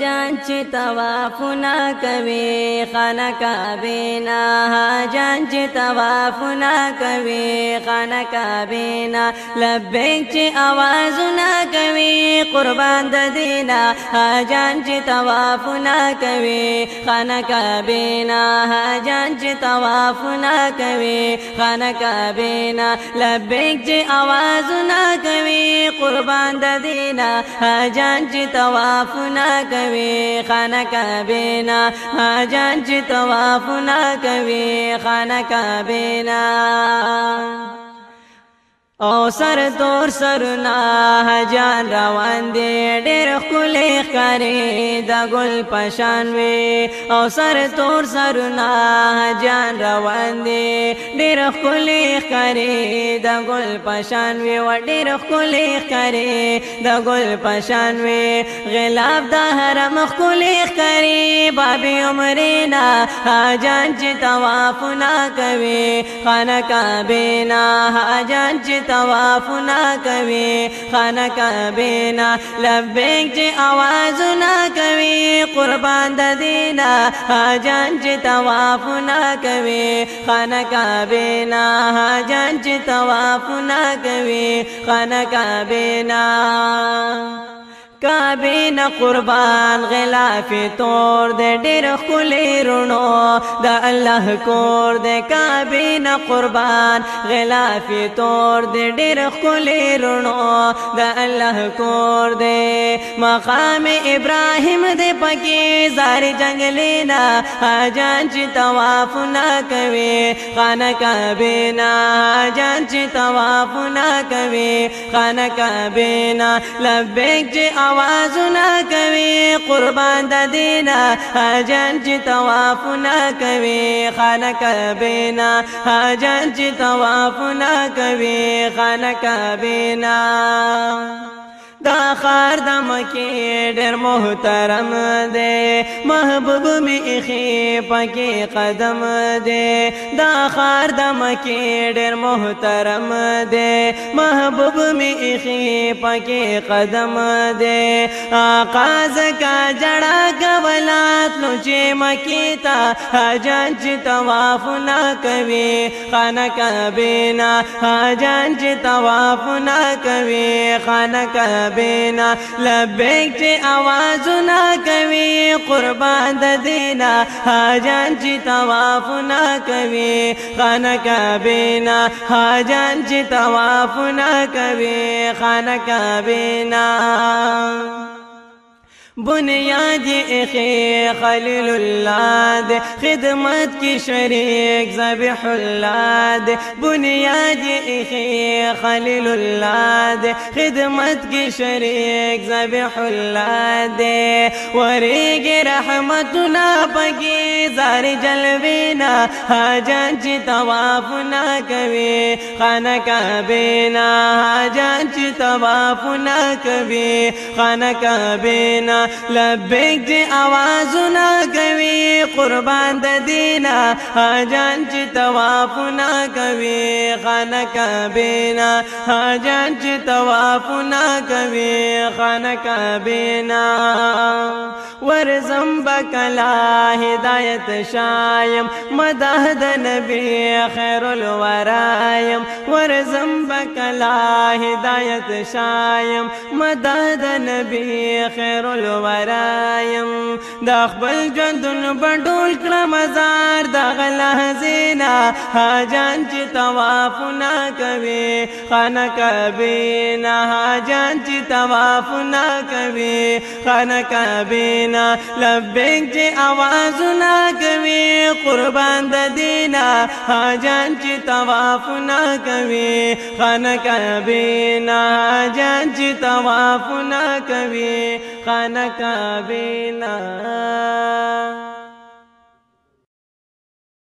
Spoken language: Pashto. جان چې توافنا کوي خانقا بینا جان چې توافنا کوي خانقا بینا لبیک چې आवाजونه کوي قربان د دینا جان چې توافنا کوي خانقا بینا جان چې توافنا کوي خانقا بینا لبیک چې आवाजونه کوي قربان د دینا حاجان چې طواف نه کوي خانه کابینا حاجان چې طواف نه کوي خانه کابینا او سر دور سر نا جان روان دی ډېر خلې خري د ګل پشان وي او سر دور سر نا جان روان دی ډېر خلې خري د ګل پشان وي و ډېر خلې خري د ګل پشان وي غلاب د حرم خلې خري باب عمرې نا جان چې طواف نا کوي خانه کابینا جان چې توافنا کوي خانه کبینا لبیک چې आवाजونه کوي قربان د دینا حاجان چې توافنا کوي خانه کبینا حاجان چې توافنا کوي خانه کبینا کعبه نه قربان غلاف تور دې ډېر خولې رونو د الله کور دې کعبه نه قربان غلاف تور دې ډېر خولې رونو د الله کور دې مقام ابراهيم دې پکې زار جنگلې نه اجان چې طواف نه کوي خانه کعبه نه اجان چې طواف نه کوي خانه کعبه نه لبیک آوازونه کوي قربان د دینا حاجان چې طوافونه کوي خانه کبینا حاجان چې طوافونه کوي خانک بینا دا خار د مکی ډېر محترم دی محبوب می اخی پکې قدم دی دا خار د مکی ډېر محترم دی محبوب می اخی پکې قدم دی آقاز کا جڑا گولات لو چې مکی تا حجان چې طواف نه کوي خانه کبینا حجان چې طواف نه کوي خانه کبینا ربینا لبیک چی آوازونا کوي قربان د دینا حاجان چی توافنا کوي خانه کابینا حاجان چی توافنا کوي خانه کابینا بنیاد اخی خلیل الله د خدمت کی شریک ذبح الله د بنیاد اخی خلیل الله د خدمت کی شریک ذبح الله د ورېګ رحمتنا پګی زار جلوینا حاجان چې طواف نا کوي خانه کعبه نا حاجان چې طواف نا کوي خانه کعبه نا لبیک دی آوازونه کوي قربان د دینا حاجان چې توافونه کوي خانک بینا حاجان چې توافونه کوي خانک بینا ورزم بکلا هدایت شایم مدح د نبی خیر الورایم ورزم بکلا هدایت شایم مدد نبی خیر الورایم د خپل ژوندون بډول کړه مزار د غله زینا حاجان چې طواف نه کوي خانه کبی نه حاجان چې طواف نه کوي خانه کبی نه لبیک چې आवाज نه کوي قربان د دینا حاجان چې طواف نه کوي کوي خانک بینا جان چې طواف نه کوي خانک بینا